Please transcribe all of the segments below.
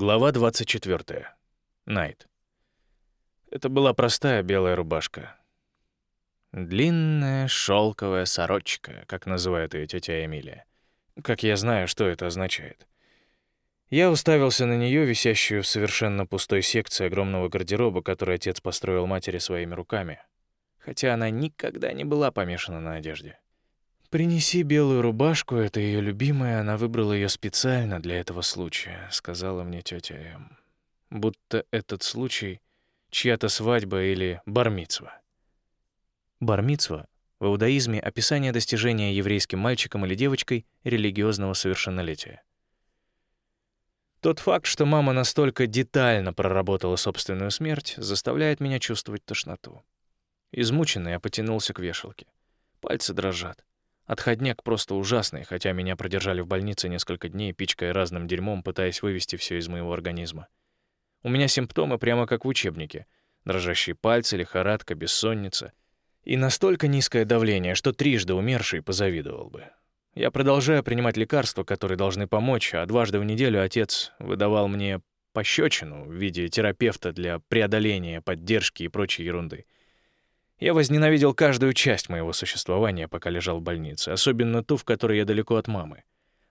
Глава 24. Найт. Это была простая белая рубашка. Длинная шелковая сорочка, как называет ее тетя Эмилия. Как я знаю, что это означает. Я уставился на нее, висящую в совершенно пустой секции огромного гардероба, который отец построил матери своими руками, хотя она никогда не была помешана на одежде. «Принеси белую рубашку, это ее любимая, она выбрала ее специально для этого случая», — сказала мне тетя М. Будто этот случай — чья-то свадьба или бармицва. Бармицва — в иудаизме описание достижения еврейским мальчиком или девочкой религиозного совершеннолетия. Тот факт, что мама настолько детально проработала собственную смерть, заставляет меня чувствовать тошноту. Измученный я потянулся к вешалке. Пальцы дрожат. Отходняк просто ужасный, хотя меня продержали в больнице несколько дней, пичкая разным дерьмом, пытаясь вывести все из моего организма. У меня симптомы прямо как в учебнике. Дрожащие пальцы, лихорадка, бессонница. И настолько низкое давление, что трижды умерший позавидовал бы. Я продолжаю принимать лекарства, которые должны помочь, а дважды в неделю отец выдавал мне пощечину в виде терапевта для преодоления, поддержки и прочей ерунды — я возненавидел каждую часть моего существования, пока лежал в больнице, особенно ту, в которой я далеко от мамы.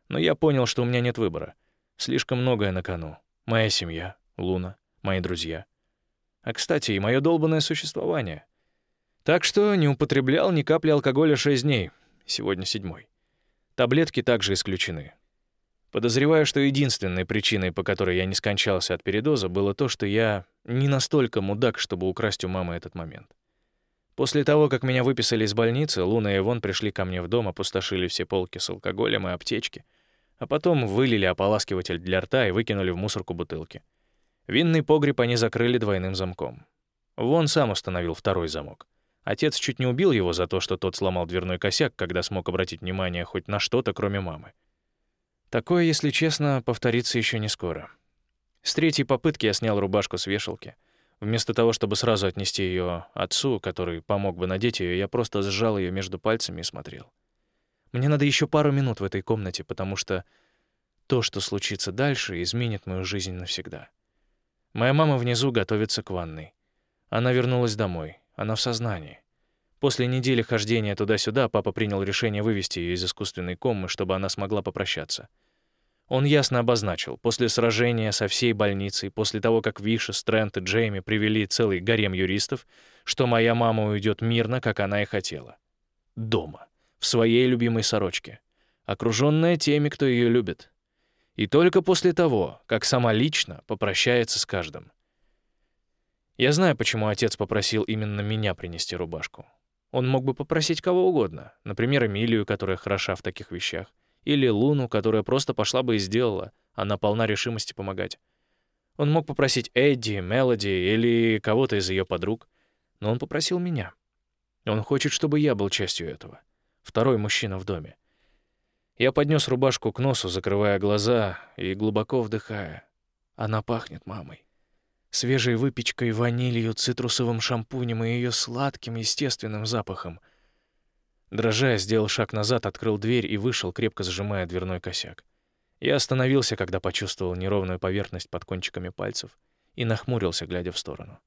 Но я понял, что у меня нет выбора. Слишком многое на кону. Моя семья, Луна, мои друзья. А, кстати, и мое долбанное существование. Так что не употреблял ни капли алкоголя шесть дней. Сегодня седьмой. Таблетки также исключены. Подозреваю, что единственной причиной, по которой я не скончался от передоза, было то, что я не настолько мудак, чтобы украсть у мамы этот момент. После того, как меня выписали из больницы, Луна и Вон пришли ко мне в дом, опустошили все полки с алкоголем и аптечки, а потом вылили ополаскиватель для рта и выкинули в мусорку бутылки. Винный погреб они закрыли двойным замком. Вон сам установил второй замок. Отец чуть не убил его за то, что тот сломал дверной косяк, когда смог обратить внимание хоть на что-то, кроме мамы. Такое, если честно, повторится еще не скоро. С третьей попытки я снял рубашку с вешалки — Вместо того, чтобы сразу отнести ее отцу, который помог бы надеть ее, я просто сжал ее между пальцами и смотрел. Мне надо еще пару минут в этой комнате, потому что то, что случится дальше, изменит мою жизнь навсегда. Моя мама внизу готовится к ванной. Она вернулась домой. Она в сознании. После недели хождения туда-сюда папа принял решение вывести ее из искусственной комы, чтобы она смогла попрощаться. Он ясно обозначил, после сражения со всей больницей, после того, как Виша, Стрэнд и Джейми привели целый гарем юристов, что моя мама уйдет мирно, как она и хотела. Дома, в своей любимой сорочке, окруженная теми, кто ее любит. И только после того, как сама лично попрощается с каждым. Я знаю, почему отец попросил именно меня принести рубашку. Он мог бы попросить кого угодно, например, Эмилию, которая хороша в таких вещах, или Луну, которая просто пошла бы и сделала. Она полна решимости помогать. Он мог попросить Эдди, Мелоди или кого-то из ее подруг, но он попросил меня. Он хочет, чтобы я был частью этого. Второй мужчина в доме. Я поднес рубашку к носу, закрывая глаза и глубоко вдыхая. Она пахнет мамой. Свежей выпечкой, ванилью, цитрусовым шампунем и ее сладким, естественным запахом — Дрожа, сделал шаг назад, открыл дверь и вышел, крепко сжимая дверной косяк. Я остановился, когда почувствовал неровную поверхность под кончиками пальцев и нахмурился, глядя в сторону.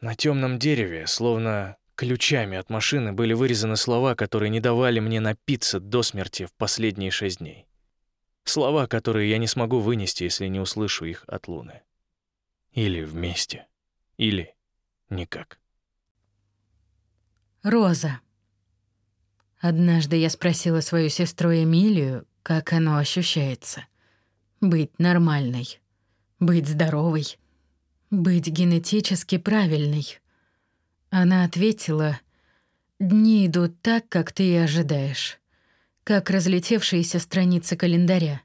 На темном дереве, словно ключами от машины, были вырезаны слова, которые не давали мне напиться до смерти в последние шесть дней. Слова, которые я не смогу вынести, если не услышу их от Луны. Или вместе, или никак. Роза. Однажды я спросила свою сестру Эмилию, как оно ощущается. Быть нормальной, быть здоровой, быть генетически правильной. Она ответила, «Дни идут так, как ты и ожидаешь, как разлетевшиеся страницы календаря.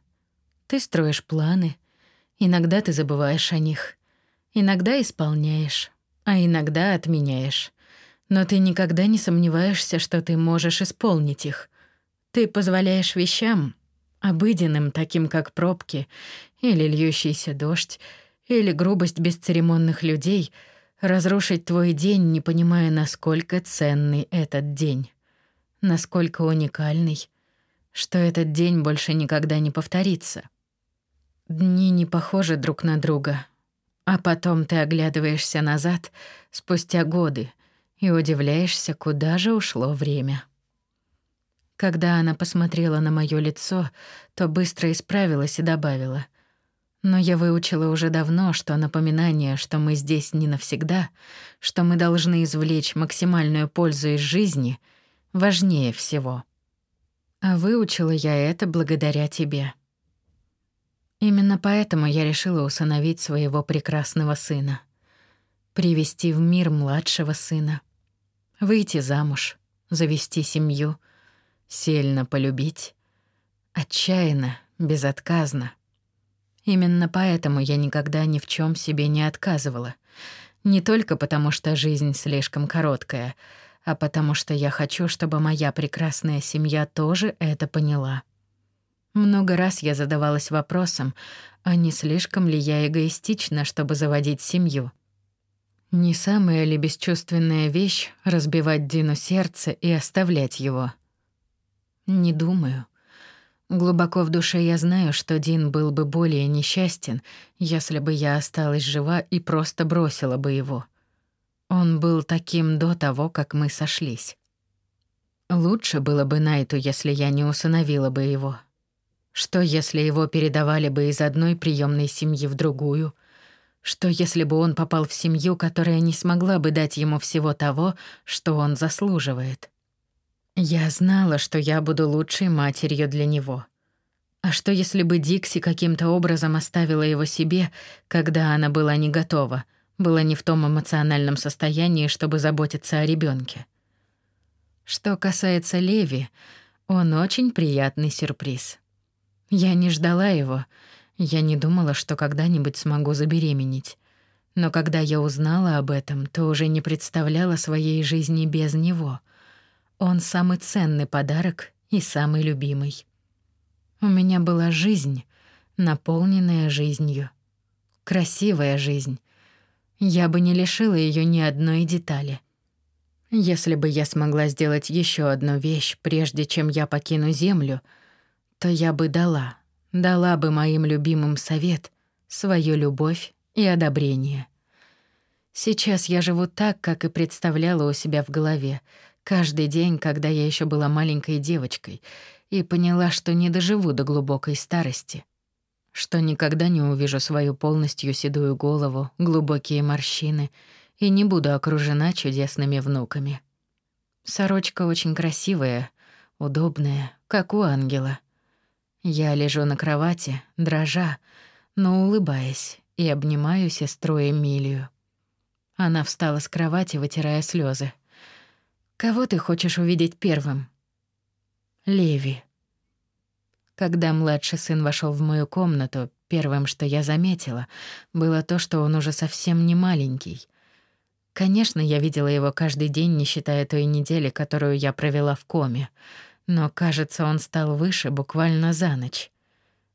Ты строишь планы, иногда ты забываешь о них, иногда исполняешь, а иногда отменяешь. Но ты никогда не сомневаешься, что ты можешь исполнить их. Ты позволяешь вещам, обыденным, таким как пробки, или льющийся дождь, или грубость бесцеремонных людей, разрушить твой день, не понимая, насколько ценный этот день, насколько уникальный, что этот день больше никогда не повторится. Дни не похожи друг на друга. А потом ты оглядываешься назад спустя годы и удивляешься, куда же ушло время. Когда она посмотрела на моё лицо, то быстро исправилась и добавила: "Но я выучила уже давно, что напоминание, что мы здесь не навсегда, что мы должны извлечь максимальную пользу из жизни, важнее всего. А выучила я это благодаря тебе". Именно поэтому я решила усыновить своего прекрасного сына, привести в мир младшего сына, выйти замуж, завести семью сильно полюбить, отчаянно, безотказно. Именно поэтому я никогда ни в чем себе не отказывала. Не только потому, что жизнь слишком короткая, а потому что я хочу, чтобы моя прекрасная семья тоже это поняла. Много раз я задавалась вопросом, а не слишком ли я эгоистична, чтобы заводить семью. Не самая ли бесчувственная вещь разбивать Дину сердце и оставлять его — не думаю. Глубоко в душе я знаю, что Дин был бы более несчастен, если бы я осталась жива и просто бросила бы его. Он был таким до того, как мы сошлись. Лучше было бы Найту, если я не усыновила бы его. Что, если его передавали бы из одной приемной семьи в другую? Что, если бы он попал в семью, которая не смогла бы дать ему всего того, что он заслуживает? Я знала, что я буду лучшей матерью для него. А что если бы Дикси каким-то образом оставила его себе, когда она была не готова, была не в том эмоциональном состоянии, чтобы заботиться о ребенке? Что касается Леви, он очень приятный сюрприз. Я не ждала его, я не думала, что когда-нибудь смогу забеременеть. Но когда я узнала об этом, то уже не представляла своей жизни без него — он самый ценный подарок и самый любимый. У меня была жизнь, наполненная жизнью. Красивая жизнь. Я бы не лишила ее ни одной детали. Если бы я смогла сделать еще одну вещь, прежде чем я покину землю, то я бы дала, дала бы моим любимым совет, свою любовь и одобрение. Сейчас я живу так, как и представляла у себя в голове — Каждый день, когда я еще была маленькой девочкой и поняла, что не доживу до глубокой старости, что никогда не увижу свою полностью седую голову, глубокие морщины и не буду окружена чудесными внуками. Сорочка очень красивая, удобная, как у ангела. Я лежу на кровати, дрожа, но улыбаясь, и обнимаю сестру Эмилию. Она встала с кровати, вытирая слезы. Кого ты хочешь увидеть первым? Леви. Когда младший сын вошел в мою комнату, первым, что я заметила, было то, что он уже совсем не маленький. Конечно, я видела его каждый день, не считая той недели, которую я провела в коме, но, кажется, он стал выше буквально за ночь.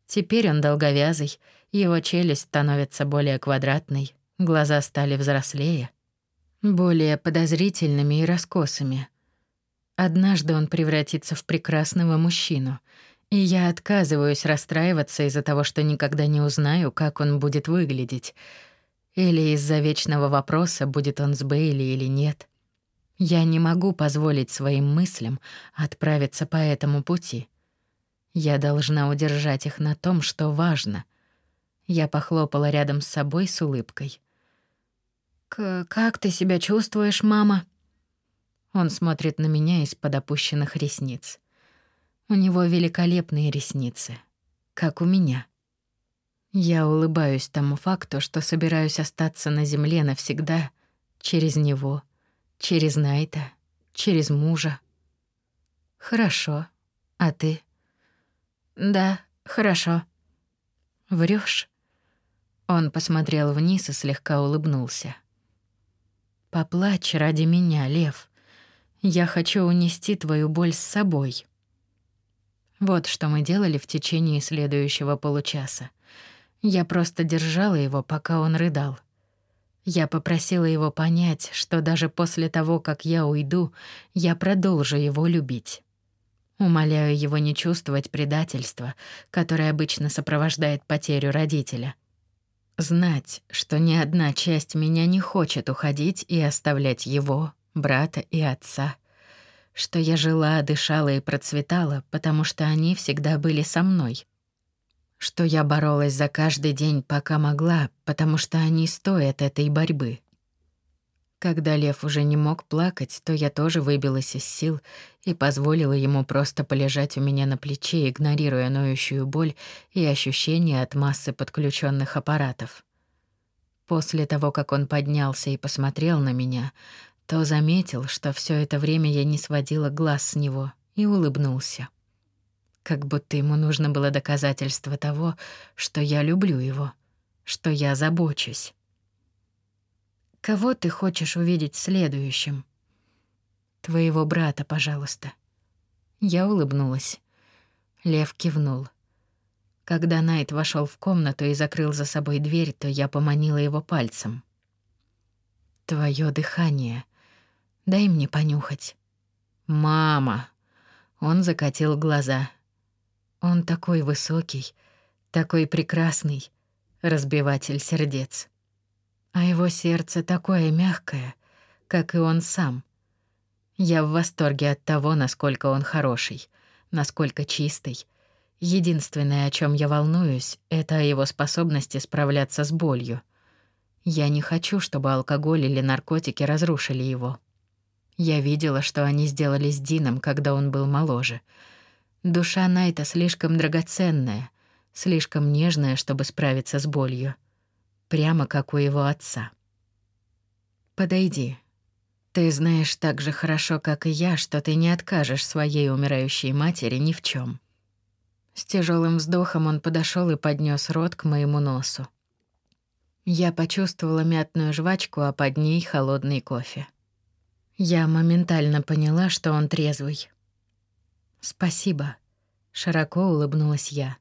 Теперь он долговязый, его челюсть становится более квадратной, глаза стали взрослее — более подозрительными и раскосыми. Однажды он превратится в прекрасного мужчину, и я отказываюсь расстраиваться из-за того, что никогда не узнаю, как он будет выглядеть, или из-за вечного вопроса, будет он с Бейли или нет. Я не могу позволить своим мыслям отправиться по этому пути. Я должна удержать их на том, что важно. Я похлопала рядом с собой с улыбкой — «Как ты себя чувствуешь, мама?» Он смотрит на меня из-под опущенных ресниц. У него великолепные ресницы, как у меня. Я улыбаюсь тому факту, что собираюсь остаться на земле навсегда через него, через Найта, через мужа. Хорошо. А ты? Да, хорошо. Врешь? Он посмотрел вниз и слегка улыбнулся. Поплачь ради меня, Лев. Я хочу унести твою боль с собой. Вот что мы делали в течение следующего получаса. Я просто держала его, пока он рыдал. Я попросила его понять, что даже после того, как я уйду, я продолжу его любить. Умоляю его не чувствовать предательства, которое обычно сопровождает потерю родителя. Знать, что ни одна часть меня не хочет уходить и оставлять его, брата и отца. Что я жила, дышала и процветала, потому что они всегда были со мной. Что я боролась за каждый день, пока могла, потому что они стоят этой борьбы. Когда лев уже не мог плакать, то я тоже выбилась из сил и позволила ему просто полежать у меня на плече, игнорируя ноющую боль и ощущение от массы подключенных аппаратов. После того, как он поднялся и посмотрел на меня, то заметил, что все это время я не сводила глаз с него, и улыбнулся. Как будто ему нужно было доказательство того, что я люблю его, что я забочусь. Кого ты хочешь увидеть следующим? Твоего брата, пожалуйста. Я улыбнулась. Лев кивнул. Когда Найт вошел в комнату и закрыл за собой дверь, то я поманила его пальцем. Твое дыхание. Дай мне понюхать. Мама. Он закатил глаза. Он такой высокий, такой прекрасный, разбиватель сердец а его сердце такое мягкое, как и он сам. Я в восторге от того, насколько он хороший, насколько чистый. Единственное, о чем я волнуюсь, это о его способности справляться с болью. Я не хочу, чтобы алкоголь или наркотики разрушили его. Я видела, что они сделали с Дином, когда он был моложе. Душа Найта слишком драгоценная, слишком нежная, чтобы справиться с болью прямо как у его отца. Подойди. Ты знаешь так же хорошо, как и я, что ты не откажешь своей умирающей матери ни в чем. С тяжелым вздохом он подошел и поднес рот к моему носу. Я почувствовала мятную жвачку, а под ней холодный кофе. Я моментально поняла, что он трезвый. «Спасибо», — широко улыбнулась я.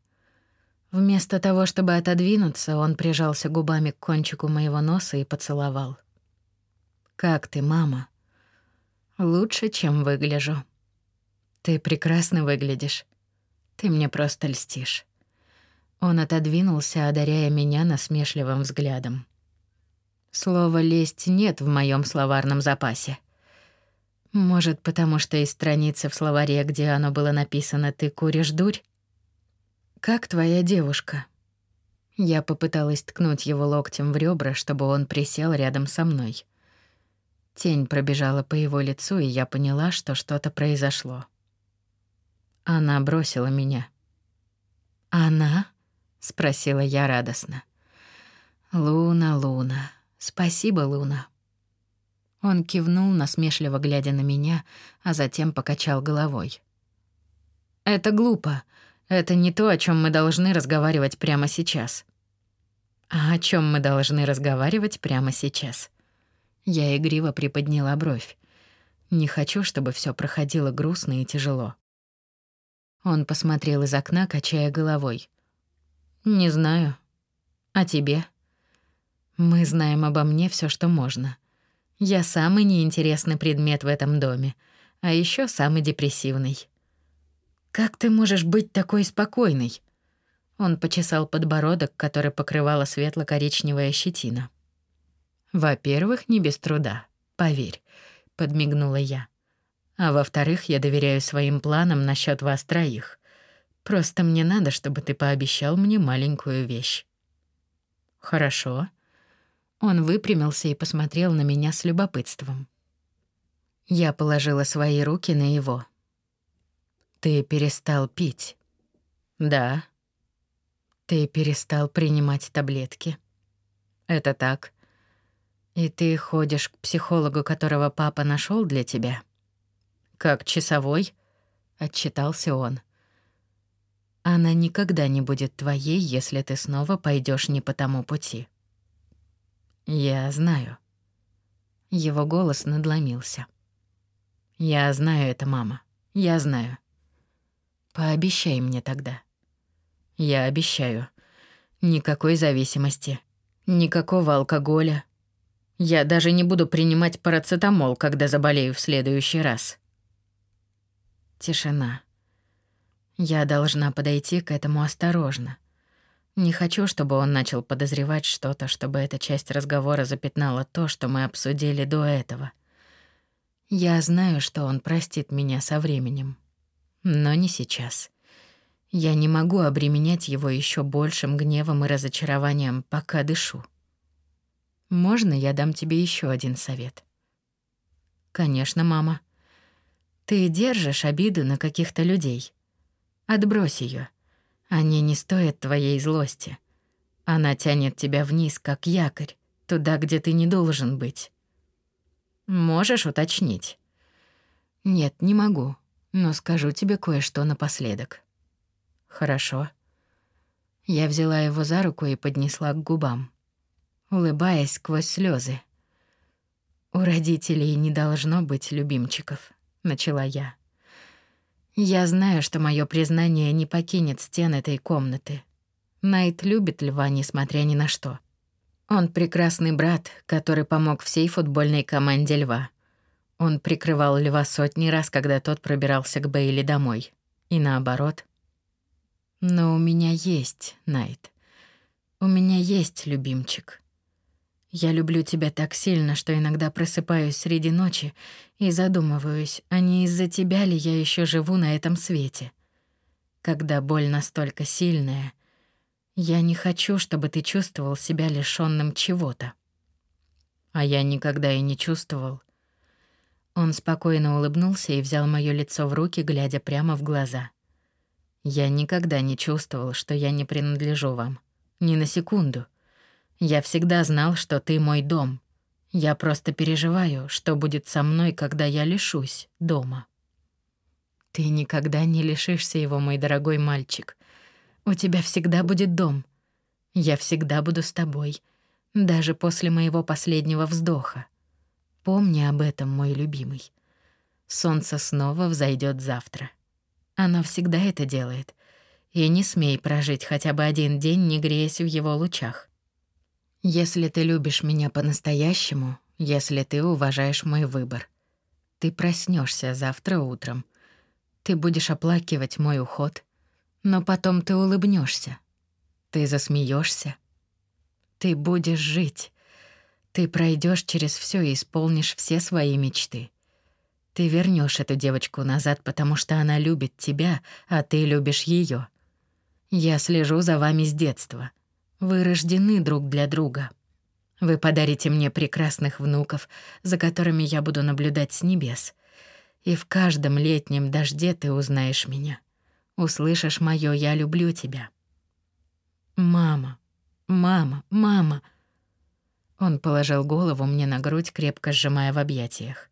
Вместо того, чтобы отодвинуться, он прижался губами к кончику моего носа и поцеловал. «Как ты, мама?» «Лучше, чем выгляжу». «Ты прекрасно выглядишь. Ты мне просто льстишь». Он отодвинулся, одаряя меня насмешливым взглядом. Слова «лесть» нет в моем словарном запасе. Может, потому что из страницы в словаре, где оно было написано «ты куришь дурь», «Как твоя девушка?» Я попыталась ткнуть его локтем в ребра, чтобы он присел рядом со мной. Тень пробежала по его лицу, и я поняла, что что-то произошло. Она бросила меня. «Она?» — спросила я радостно. «Луна, Луна. Спасибо, Луна». Он кивнул, насмешливо глядя на меня, а затем покачал головой. «Это глупо. Это не то, о чем мы должны разговаривать прямо сейчас. А о чем мы должны разговаривать прямо сейчас? Я игриво приподняла бровь. Не хочу, чтобы все проходило грустно и тяжело. Он посмотрел из окна, качая головой. Не знаю. А тебе? Мы знаем обо мне все, что можно. Я самый неинтересный предмет в этом доме, а еще самый депрессивный. Как ты можешь быть такой спокойной? Он почесал подбородок, который покрывала светло-коричневая щетина. Во-первых, не без труда, поверь, подмигнула я. А во-вторых, я доверяю своим планам насчет вас троих. Просто мне надо, чтобы ты пообещал мне маленькую вещь. Хорошо. Он выпрямился и посмотрел на меня с любопытством. Я положила свои руки на его. Ты перестал пить. Да. Ты перестал принимать таблетки. Это так. И ты ходишь к психологу, которого папа нашел для тебя? Как часовой? Отчитался он. Она никогда не будет твоей, если ты снова пойдешь не по тому пути. Я знаю. Его голос надломился. Я знаю это, мама. Я знаю. Пообещай мне тогда. Я обещаю. Никакой зависимости. Никакого алкоголя. Я даже не буду принимать парацетамол, когда заболею в следующий раз. Тишина. Я должна подойти к этому осторожно. Не хочу, чтобы он начал подозревать что-то, чтобы эта часть разговора запятнала то, что мы обсудили до этого. Я знаю, что он простит меня со временем, но не сейчас. Я не могу обременять его еще большим гневом и разочарованием, пока дышу. Можно я дам тебе еще один совет? Конечно, мама. Ты держишь обиду на каких-то людей. Отбрось ее. Они не стоят твоей злости. Она тянет тебя вниз, как якорь, туда, где ты не должен быть. Можешь уточнить? Нет, не могу, но скажу тебе кое-что напоследок. Хорошо. Я взяла его за руку и поднесла к губам, улыбаясь сквозь слезы. У родителей не должно быть любимчиков, начала я. Я знаю, что мое признание не покинет стен этой комнаты. Найт любит льва, несмотря ни на что. Он прекрасный брат, который помог всей футбольной команде Льва. Он прикрывал Льва сотни раз, когда тот пробирался к Бейли домой. И наоборот. Но у меня есть, Найт. У меня есть любимчик. Я люблю тебя так сильно, что иногда просыпаюсь среди ночи и задумываюсь, а не из-за тебя ли я еще живу на этом свете. Когда боль настолько сильная, я не хочу, чтобы ты чувствовал себя лишённым чего-то. А я никогда и не чувствовал. Он спокойно улыбнулся и взял моё лицо в руки, глядя прямо в глаза. Я никогда не чувствовал, что я не принадлежу вам. Ни на секунду. Я всегда знал, что ты мой дом. Я просто переживаю, что будет со мной, когда я лишусь дома. Ты никогда не лишишься его, мой дорогой мальчик. У тебя всегда будет дом. Я всегда буду с тобой, даже после моего последнего вздоха. Помни об этом, мой любимый. Солнце снова взойдет завтра. Оно всегда это делает. И не смей прожить хотя бы один день, не греясь в его лучах. Если ты любишь меня по-настоящему, если ты уважаешь мой выбор, ты проснешься завтра утром. Ты будешь оплакивать мой уход — но потом ты улыбнешься, ты засмеешься, ты будешь жить, ты пройдешь через все и исполнишь все свои мечты. Ты вернешь эту девочку назад, потому что она любит тебя, а ты любишь ее. Я слежу за вами с детства. Вы рождены друг для друга. Вы подарите мне прекрасных внуков, за которыми я буду наблюдать с небес. И в каждом летнем дожде ты узнаешь меня услышишь моё «я люблю тебя». «Мама, мама, мама!» Он положил голову мне на грудь, крепко сжимая в объятиях.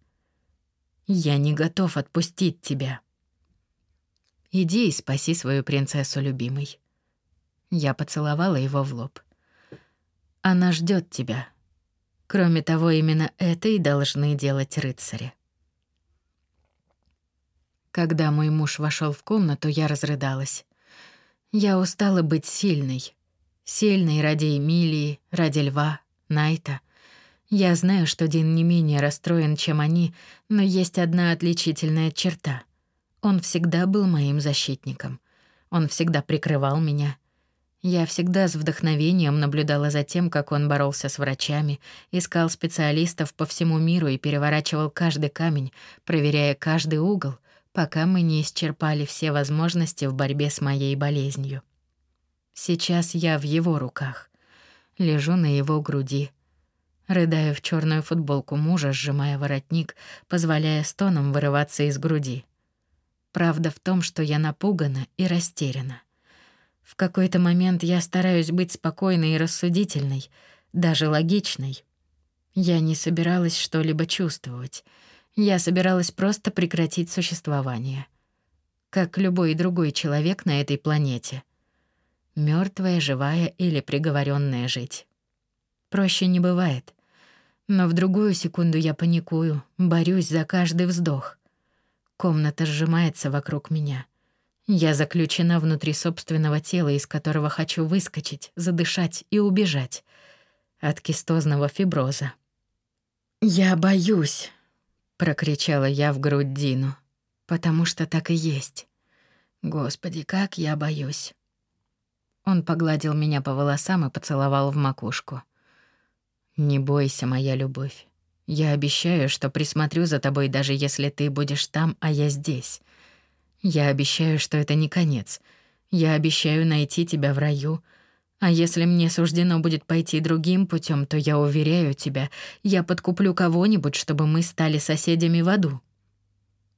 «Я не готов отпустить тебя. Иди и спаси свою принцессу, любимый». Я поцеловала его в лоб. «Она ждёт тебя. Кроме того, именно это и должны делать рыцари». Когда мой муж вошел в комнату, я разрыдалась. Я устала быть сильной. Сильной ради Эмилии, ради Льва, Найта. Я знаю, что Дин не менее расстроен, чем они, но есть одна отличительная черта. Он всегда был моим защитником. Он всегда прикрывал меня. Я всегда с вдохновением наблюдала за тем, как он боролся с врачами, искал специалистов по всему миру и переворачивал каждый камень, проверяя каждый угол — пока мы не исчерпали все возможности в борьбе с моей болезнью. Сейчас я в его руках. Лежу на его груди. Рыдаю в черную футболку мужа, сжимая воротник, позволяя стонам вырываться из груди. Правда в том, что я напугана и растеряна. В какой-то момент я стараюсь быть спокойной и рассудительной, даже логичной. Я не собиралась что-либо чувствовать — я собиралась просто прекратить существование. Как любой другой человек на этой планете. Мёртвая, живая или приговорённая жить. Проще не бывает. Но в другую секунду я паникую, борюсь за каждый вздох. Комната сжимается вокруг меня. Я заключена внутри собственного тела, из которого хочу выскочить, задышать и убежать от кистозного фиброза. Я боюсь, прокричала я в грудь Дину, потому что так и есть. Господи, как я боюсь. Он погладил меня по волосам и поцеловал в макушку. Не бойся, моя любовь. Я обещаю, что присмотрю за тобой, даже если ты будешь там, а я здесь. Я обещаю, что это не конец. Я обещаю найти тебя в раю. А если мне суждено будет пойти другим путем, то я уверяю тебя, я подкуплю кого-нибудь, чтобы мы стали соседями в аду.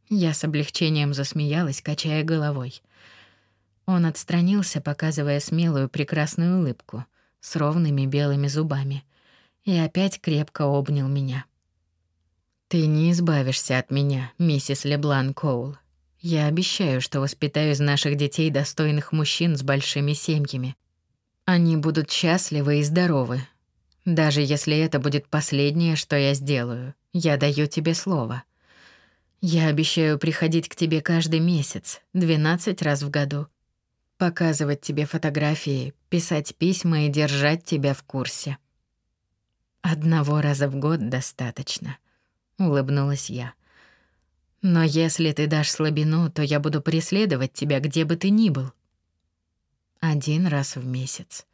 Я с облегчением засмеялась, качая головой. Он отстранился, показывая смелую прекрасную улыбку с ровными белыми зубами, и опять крепко обнял меня. Ты не избавишься от меня, миссис Леблан Коул. Я обещаю, что воспитаю из наших детей достойных мужчин с большими семьями. Они будут счастливы и здоровы. Даже если это будет последнее, что я сделаю, я даю тебе слово. Я обещаю приходить к тебе каждый месяц, 12 раз в году, показывать тебе фотографии, писать письма и держать тебя в курсе. Одного раза в год достаточно улыбнулась я. Но если ты дашь слабину, то я буду преследовать тебя где бы ты ни был. Один раз в месяц,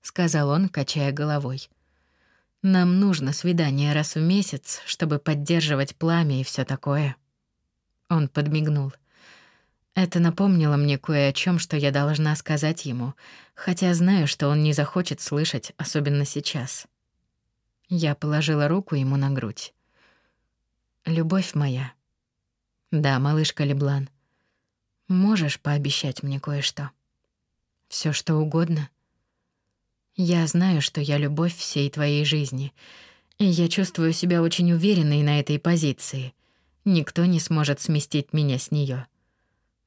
сказал он, качая головой. Нам нужно свидание раз в месяц, чтобы поддерживать пламя и все такое. Он подмигнул. Это напомнило мне кое о чем, что я должна сказать ему, хотя знаю, что он не захочет слышать, особенно сейчас. Я положила руку ему на грудь. Любовь моя. Да, малышка Леблан. Можешь пообещать мне кое-что? Все что угодно. Я знаю, что я любовь всей твоей жизни, и я чувствую себя очень уверенной на этой позиции. Никто не сможет сместить меня с нее.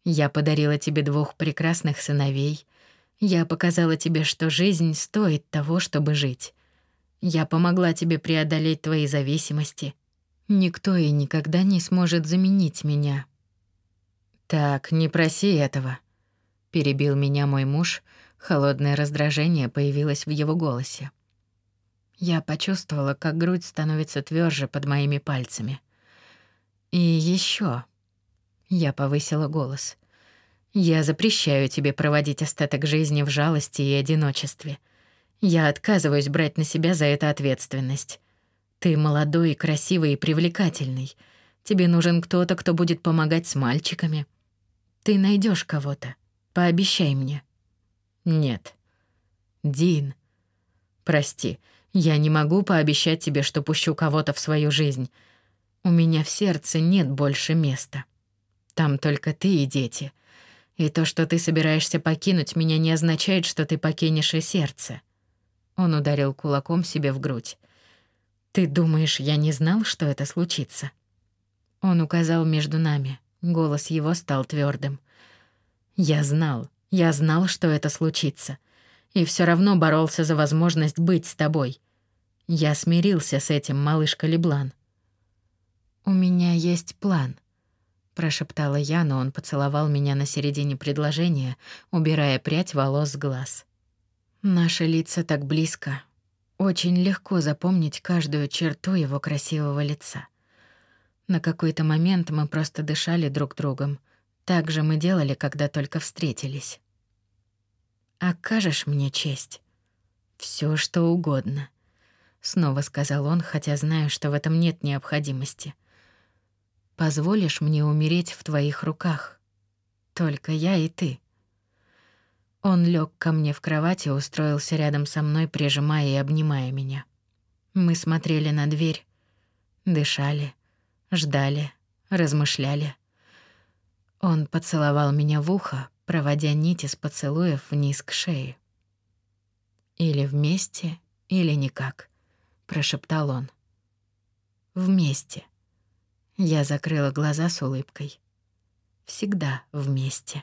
Я подарила тебе двух прекрасных сыновей. Я показала тебе, что жизнь стоит того, чтобы жить. Я помогла тебе преодолеть твои зависимости — Никто и никогда не сможет заменить меня. Так, не проси этого, перебил меня мой муж. Холодное раздражение появилось в его голосе. Я почувствовала, как грудь становится тверже под моими пальцами. И еще. Я повысила голос. Я запрещаю тебе проводить остаток жизни в жалости и одиночестве. Я отказываюсь брать на себя за это ответственность. Ты молодой, красивый и привлекательный. Тебе нужен кто-то, кто будет помогать с мальчиками. Ты найдешь кого-то. Пообещай мне. Нет. Дин. Прости, я не могу пообещать тебе, что пущу кого-то в свою жизнь. У меня в сердце нет больше места. Там только ты и дети. И то, что ты собираешься покинуть меня, не означает, что ты покинешь и сердце. Он ударил кулаком себе в грудь. Ты думаешь, я не знал, что это случится? Он указал между нами. Голос его стал твердым. Я знал. Я знал, что это случится. И все равно боролся за возможность быть с тобой. Я смирился с этим, малышка Леблан. У меня есть план, прошептала я, но он поцеловал меня на середине предложения, убирая прядь волос с глаз. Наши лица так близко, очень легко запомнить каждую черту его красивого лица. На какой-то момент мы просто дышали друг другом. Так же мы делали, когда только встретились. «Окажешь мне честь?» Все, что угодно», — снова сказал он, хотя знаю, что в этом нет необходимости. «Позволишь мне умереть в твоих руках? Только я и ты». Он лег ко мне в кровати и устроился рядом со мной, прижимая и обнимая меня. Мы смотрели на дверь, дышали, ждали, размышляли. Он поцеловал меня в ухо, проводя нить из поцелуев вниз к шее. «Или вместе, или никак», — прошептал он. «Вместе». Я закрыла глаза с улыбкой. «Всегда вместе».